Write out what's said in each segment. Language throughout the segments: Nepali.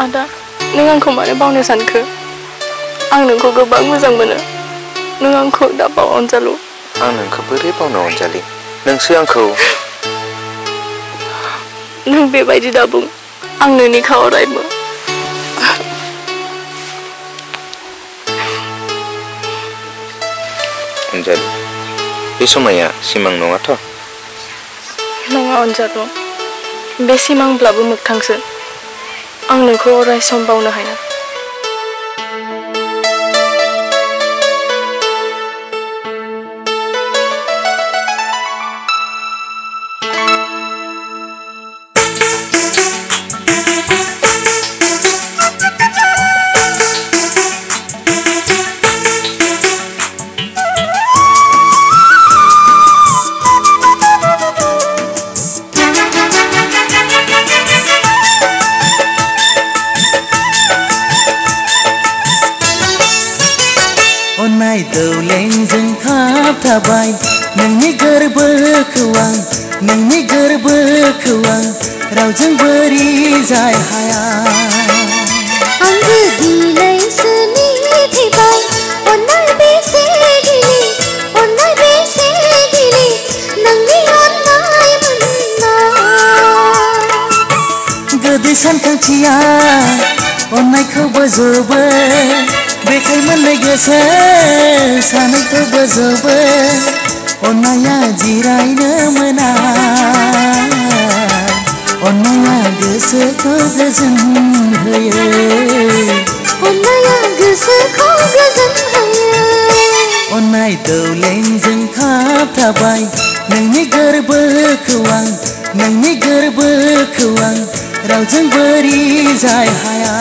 आदा नों आंखौ मानो बावनो सानखो आं नोंखौ गोबां मोजां मोनो नों आंखौ दा बाव अनजालु आं नोंखौ बोरै बावनो अनजालि नोंसो आंखौ नों बेबायदि दा बुं आं नोंनिखा अरायबो अनजालि बे समाया सिमां नङाथ' नङा अनजालु बे सिमांब्लाबो मोगथांसो आं नोंखौ अराय सम बावनो हाया थाबथाबाय नोंनि गोरबोखौ आं नोंनि गोरबोखौ आं रावजों बोरि जाय हाया। आंबो दिनैसो मिथिबाय अननाय बेसे गिलिर अननाय बेसे गिलिर नोंनि अननाय मोननाय। गोदै सानखांथिया अननायखौ बोजबो बेखाय मोननाय गोसो सानैखौ बोजबो अननाया जिरायनो मोना अननाया गोसोखौ गोजोन होयो अननाया गोसोखौ गोजोन होयो अननाय दौलेंजों खाबथाबाय नोंनि गोरबोखौ आं नोंनि गोरबोखौ आं रावजों बोरि जाय हाया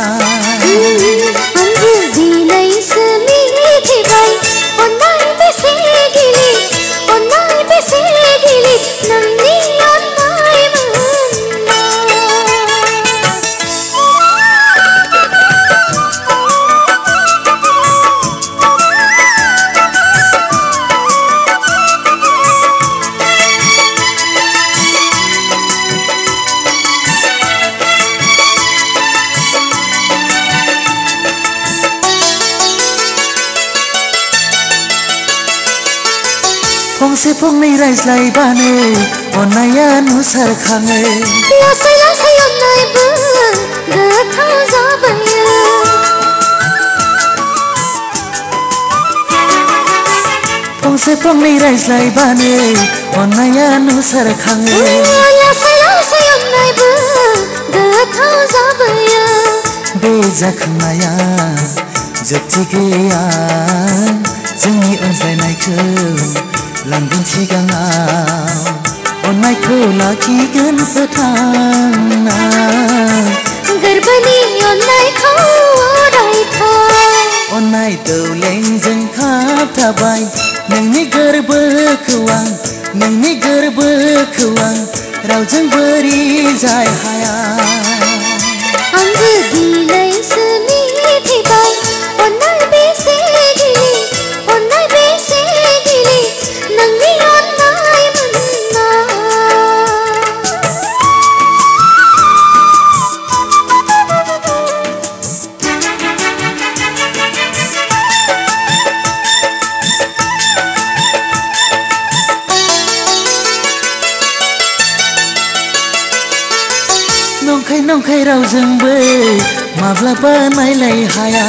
अननाया लासै लासै गोथाव जाबोयो। फंसे फंनै रायज्लायबानो अननाया नुसारखाङो लासै लासै अननायबो गोथाव जाबोयो। बे जाखांनाया जोबथि गैया जोंनि अनज्लायनायखौ London sigangaw Onay ko lakigan sa tana Garbani onay ko oray tha Onay dawleng zang khap thabay Nang ni garba kuwang Nang ni garba kuwang Raw zang bari zay hayang नंखाय रावजोंबो माब्लाबा नायलाय हाया।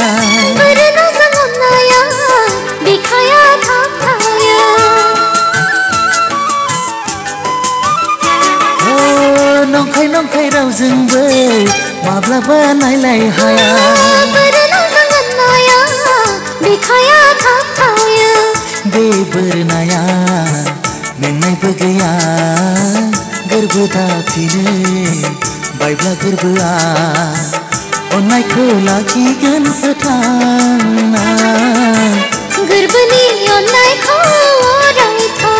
नोजों अननाया बिखाया थाबथाया ओ नंखाय नंखाय रावजोंबो माब्लाबा नायलाय हाया। बोरो नोजों अननाया बिखाया थाबथाया बे बोरनाया मेंनायबो गैया गोरबो दाफिनो। बायब्ला गोरबोआ अननायखौ लाखिगोन फोथांना गोरबोनि अननायखौ अरायथा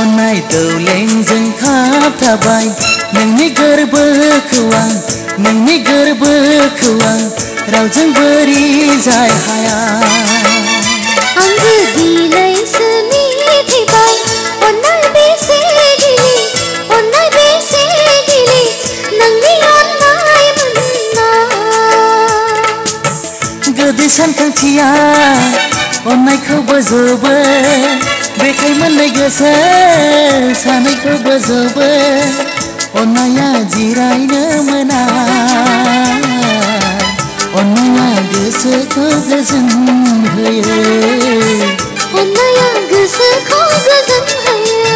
अननाय दौलेंजों खाबथाबाय नोंनि गोरबोखौ आं नोंनि गोरबोखौ आं रावजों बोरि जाय हाया। आंबो मानसिया अननायखौ बोजबो बेखाय मोननाय गोसो सानैखौ बोजबो अननाया जिरायनो मोना अननाया गोसोखौ गोजोन होयो अननाया गोसोखौ गोजोन होयो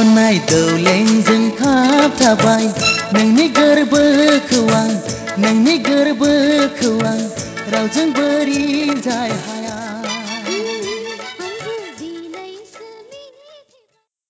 अननाय दौलेंजों खाबथाबाय नोंनि गोरबोखौ आं नोंनि गोरबोखौ आं रावजों बोरि जाय